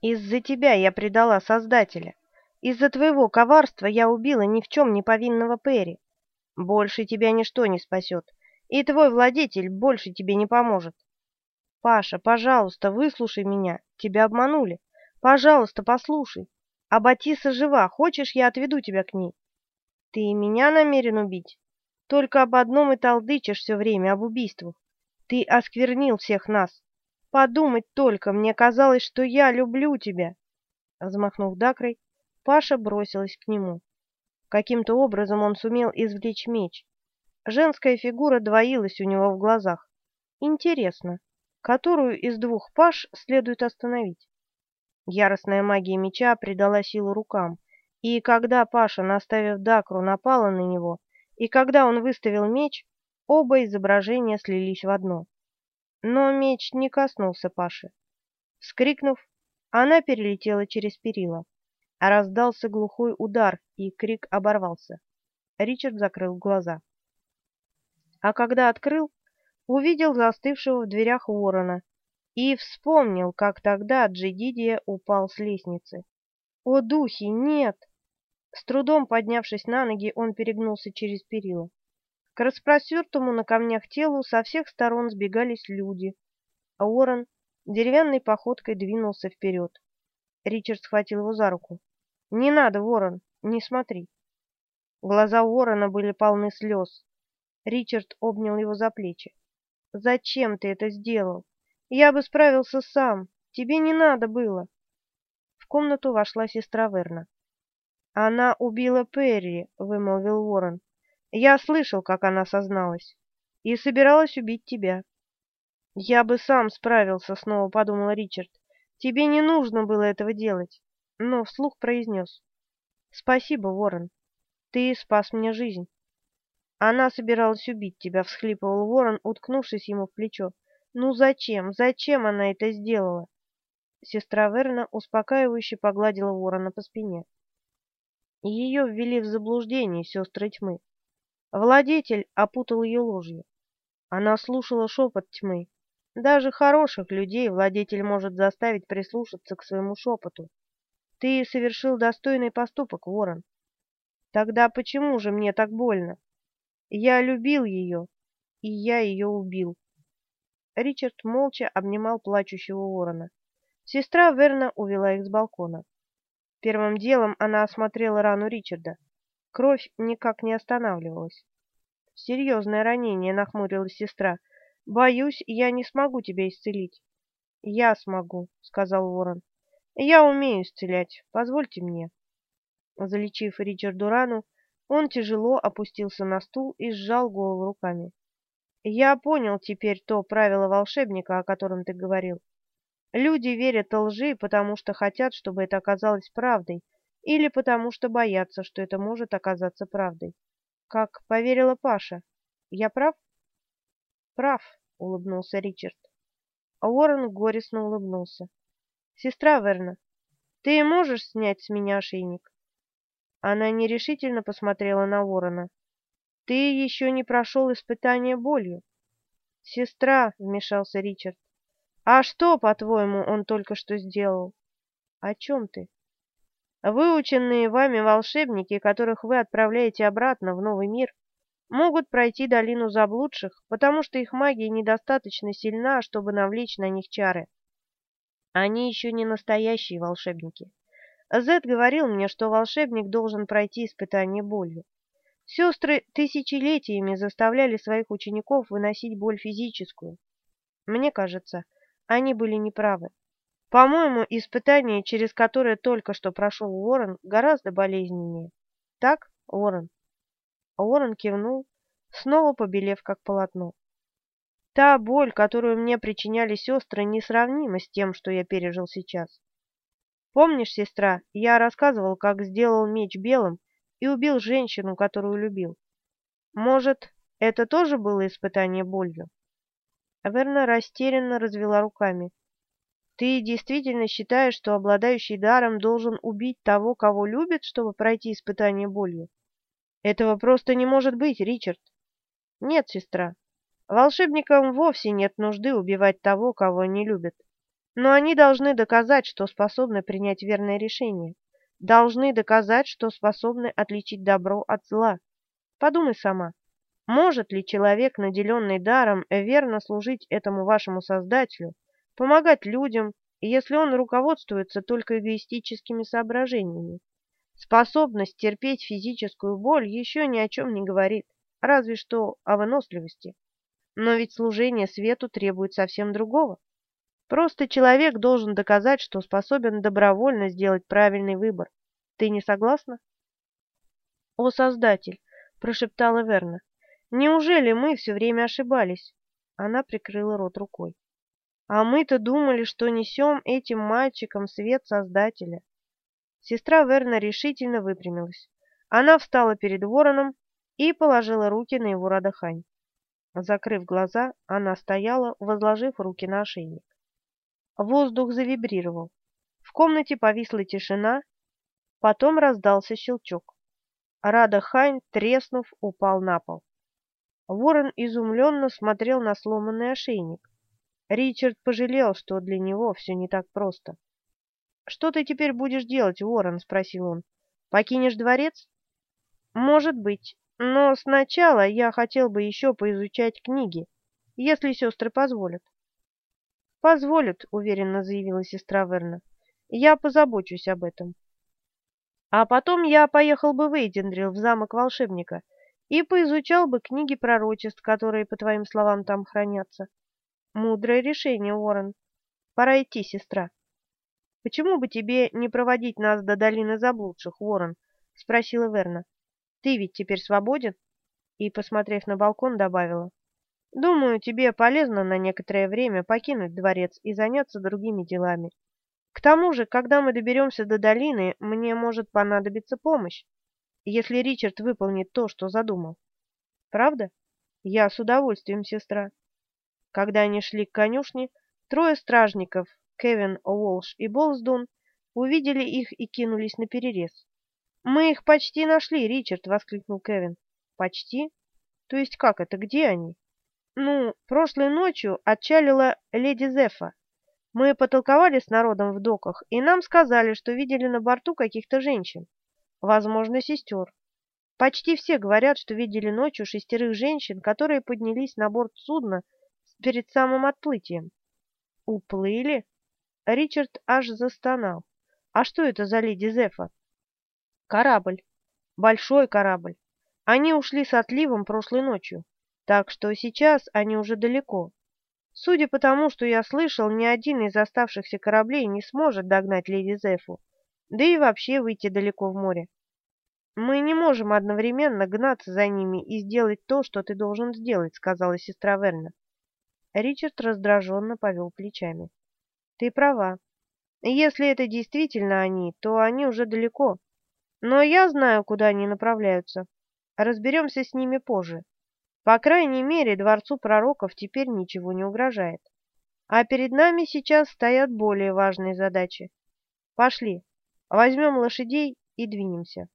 Из-за тебя я предала Создателя. Из-за твоего коварства я убила ни в чем не повинного Перри. Больше тебя ничто не спасет, и твой владетель больше тебе не поможет. Паша, пожалуйста, выслушай меня. Тебя обманули. Пожалуйста, послушай. А Батиса жива. Хочешь, я отведу тебя к ней? Ты и меня намерен убить? Только об одном и толдычишь все время, об убийствах. Ты осквернил всех нас. Подумать только, мне казалось, что я люблю тебя. Взмахнув дакрой, Паша бросилась к нему. Каким-то образом он сумел извлечь меч. Женская фигура двоилась у него в глазах. Интересно, которую из двух Паш следует остановить? Яростная магия меча придала силу рукам, и когда Паша, наставив дакру, напала на него, и когда он выставил меч, оба изображения слились в одно. Но меч не коснулся Паши. Вскрикнув, она перелетела через перила. Раздался глухой удар, и крик оборвался. Ричард закрыл глаза. А когда открыл, увидел застывшего в дверях ворона и вспомнил, как тогда Джедидия упал с лестницы. «О, духи, нет!» С трудом поднявшись на ноги, он перегнулся через перила. К распростертому на камнях телу со всех сторон сбегались люди, а Уоррен деревянной походкой двинулся вперед. Ричард схватил его за руку. «Не надо, Ворон, не смотри». Глаза Уоррена были полны слез. Ричард обнял его за плечи. «Зачем ты это сделал? Я бы справился сам. Тебе не надо было». В комнату вошла сестра Верна. «Она убила Перри», — вымолвил Уоррен. Я слышал, как она созналась, и собиралась убить тебя. Я бы сам справился, снова подумал Ричард. Тебе не нужно было этого делать, но вслух произнес. Спасибо, Ворон. Ты спас мне жизнь. Она собиралась убить тебя, всхлипывал Ворон, уткнувшись ему в плечо. Ну зачем? Зачем она это сделала? Сестра Верна успокаивающе погладила Ворона по спине. Ее ввели в заблуждение сестры тьмы. Владетель опутал ее ложью. Она слушала шепот тьмы. Даже хороших людей владетель может заставить прислушаться к своему шепоту. Ты совершил достойный поступок, Ворон. Тогда почему же мне так больно? Я любил ее, и я ее убил. Ричард молча обнимал плачущего ворона. Сестра Верна увела их с балкона. Первым делом она осмотрела рану Ричарда. Кровь никак не останавливалась. «Серьезное ранение», — нахмурилась сестра. «Боюсь, я не смогу тебя исцелить». «Я смогу», — сказал ворон. «Я умею исцелять. Позвольте мне». Залечив Ричарду рану, он тяжело опустился на стул и сжал голову руками. «Я понял теперь то правило волшебника, о котором ты говорил. Люди верят лжи, потому что хотят, чтобы это оказалось правдой, или потому что боятся, что это может оказаться правдой. Как поверила Паша. Я прав? Прав, улыбнулся Ричард. А Уоррен горестно улыбнулся. Сестра Верна, ты можешь снять с меня ошейник? Она нерешительно посмотрела на Уоррена. Ты еще не прошел испытание болью. Сестра, вмешался Ричард. А что, по-твоему, он только что сделал? О чем ты? Выученные вами волшебники, которых вы отправляете обратно в новый мир, могут пройти долину заблудших, потому что их магия недостаточно сильна, чтобы навлечь на них чары. Они еще не настоящие волшебники. Зет говорил мне, что волшебник должен пройти испытание болью. Сестры тысячелетиями заставляли своих учеников выносить боль физическую. Мне кажется, они были неправы. По-моему, испытание, через которое только что прошел Уоррен, гораздо болезненнее. Так, Уоррен?» Уоррен кивнул, снова побелев как полотно. «Та боль, которую мне причиняли сестры, несравнима с тем, что я пережил сейчас. Помнишь, сестра, я рассказывал, как сделал меч белым и убил женщину, которую любил? Может, это тоже было испытание болью?» Верна растерянно развела руками. Ты действительно считаешь, что обладающий даром должен убить того, кого любит, чтобы пройти испытание болью? Этого просто не может быть, Ричард. Нет, сестра. Волшебникам вовсе нет нужды убивать того, кого они любят. Но они должны доказать, что способны принять верное решение. Должны доказать, что способны отличить добро от зла. Подумай сама, может ли человек, наделенный даром, верно служить этому вашему Создателю, помогать людям, если он руководствуется только эгоистическими соображениями? Способность терпеть физическую боль еще ни о чем не говорит, разве что о выносливости. Но ведь служение свету требует совсем другого. Просто человек должен доказать, что способен добровольно сделать правильный выбор. Ты не согласна? «О, Создатель!» — прошептала Верна. «Неужели мы все время ошибались?» Она прикрыла рот рукой. «А мы-то думали, что несем этим мальчикам свет Создателя». Сестра Верна решительно выпрямилась. Она встала перед вороном и положила руки на его радохань. Закрыв глаза, она стояла, возложив руки на ошейник. Воздух завибрировал. В комнате повисла тишина, потом раздался щелчок. Рада Хайн, треснув, упал на пол. Ворон изумленно смотрел на сломанный ошейник. Ричард пожалел, что для него все не так просто. «Что ты теперь будешь делать, Ворон?» — спросил он. «Покинешь дворец?» «Может быть, но сначала я хотел бы еще поизучать книги, если сестры позволят». «Позволят», — уверенно заявила сестра Верна. «Я позабочусь об этом». «А потом я поехал бы в Эйдендрил, в замок волшебника, и поизучал бы книги пророчеств, которые, по твоим словам, там хранятся. Мудрое решение, Уоррен. Пора идти, сестра». «Почему бы тебе не проводить нас до долины заблудших, Уоррен?» — спросила Верна. «Ты ведь теперь свободен?» И, посмотрев на балкон, добавила. Думаю, тебе полезно на некоторое время покинуть дворец и заняться другими делами. К тому же, когда мы доберемся до долины, мне может понадобиться помощь, если Ричард выполнит то, что задумал. Правда? Я с удовольствием, сестра. Когда они шли к конюшне, трое стражников, Кевин, Уолш и Болсдун, увидели их и кинулись на перерез. «Мы их почти нашли, Ричард!» — воскликнул Кевин. «Почти? То есть как это? Где они?» Ну, прошлой ночью отчалила леди Зефа. Мы потолковали с народом в доках, и нам сказали, что видели на борту каких-то женщин. Возможно, сестер. Почти все говорят, что видели ночью шестерых женщин, которые поднялись на борт судна перед самым отплытием. Уплыли? Ричард аж застонал. А что это за леди Зефа? Корабль. Большой корабль. Они ушли с отливом прошлой ночью. Так что сейчас они уже далеко. Судя по тому, что я слышал, ни один из оставшихся кораблей не сможет догнать леди Зефу, да и вообще выйти далеко в море. Мы не можем одновременно гнаться за ними и сделать то, что ты должен сделать, сказала сестра Верна. Ричард раздраженно повел плечами. Ты права. Если это действительно они, то они уже далеко. Но я знаю, куда они направляются. Разберемся с ними позже. По крайней мере, дворцу пророков теперь ничего не угрожает. А перед нами сейчас стоят более важные задачи. Пошли, возьмем лошадей и двинемся.